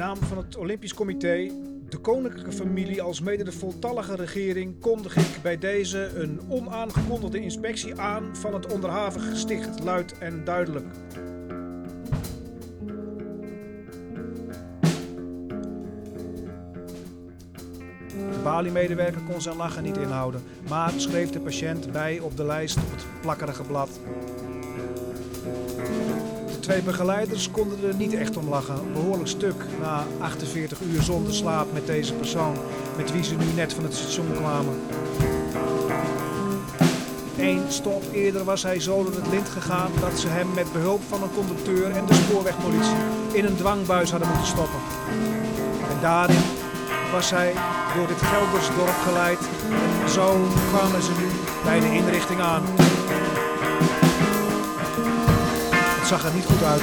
naam van het Olympisch Comité, de koninklijke familie als mede de voltallige regering kondig ik bij deze een onaangekondigde inspectie aan van het onderhavige gesticht luid en duidelijk. De baliemedewerker kon zijn lachen niet inhouden, maar schreef de patiënt bij op de lijst op het plakkerige blad. De twee begeleiders konden er niet echt om lachen. Behoorlijk stuk na 48 uur zonder slaap met deze persoon, met wie ze nu net van het station kwamen. Eén stop eerder was hij zo door het lint gegaan dat ze hem met behulp van een conducteur en de spoorwegpolitie in een dwangbuis hadden moeten stoppen. En daarin was hij door dit Geldersdorp geleid en zo kwamen ze nu bij de inrichting aan. Zag er niet goed uit.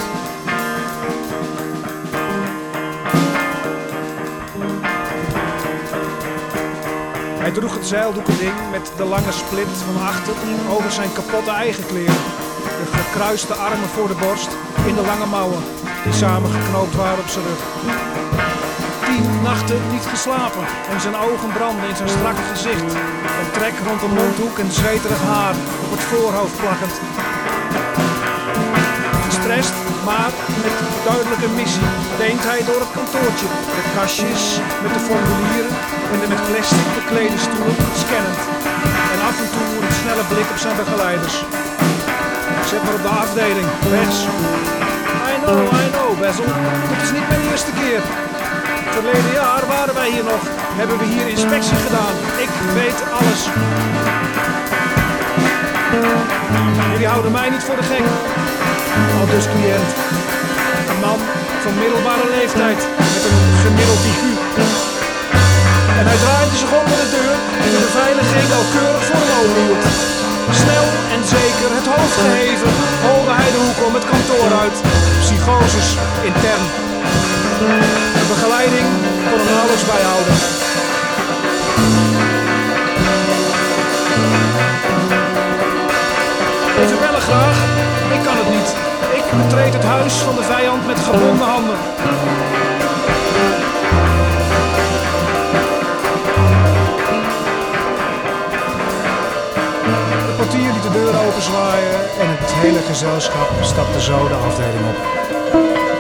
Hij droeg het zeildoekending met de lange split van achter over zijn kapotte eigen kleren. De gekruiste armen voor de borst in de lange mouwen die samengeknoopt waren op zijn rug. Tien nachten niet geslapen en zijn ogen brandden in zijn strakke gezicht. Een trek rond de mondhoek en zweterig haar op het voorhoofd plakkend. Gestrest, maar met duidelijke missie, deent hij door het kantoortje. De kastjes met de formulieren en de met plastic beklede stoelen scannend. En af en toe een snelle blik op zijn begeleiders. Zet maar op de afdeling, rechts. I know, I know, Basil. Dit is niet mijn eerste keer. Verleden jaar waren wij hier nog. Hebben we hier inspectie gedaan. Ik weet alles. Jullie houden mij niet voor de gek. Al dus cliënt. Een man van middelbare leeftijd met een gemiddeld IQ. En hij draaide zich onder de deur die de beveiliging nauwkeurig voor hem hield. Snel en zeker het hoofd geheven holde hij de hoek om het kantoor uit. Psychoses intern. De begeleiding kon hem nauwelijks bijhouden. Huis van de vijand met gebonden handen. De portier liet de deur openzwaaien en het hele gezelschap stapte zo de afdeling op.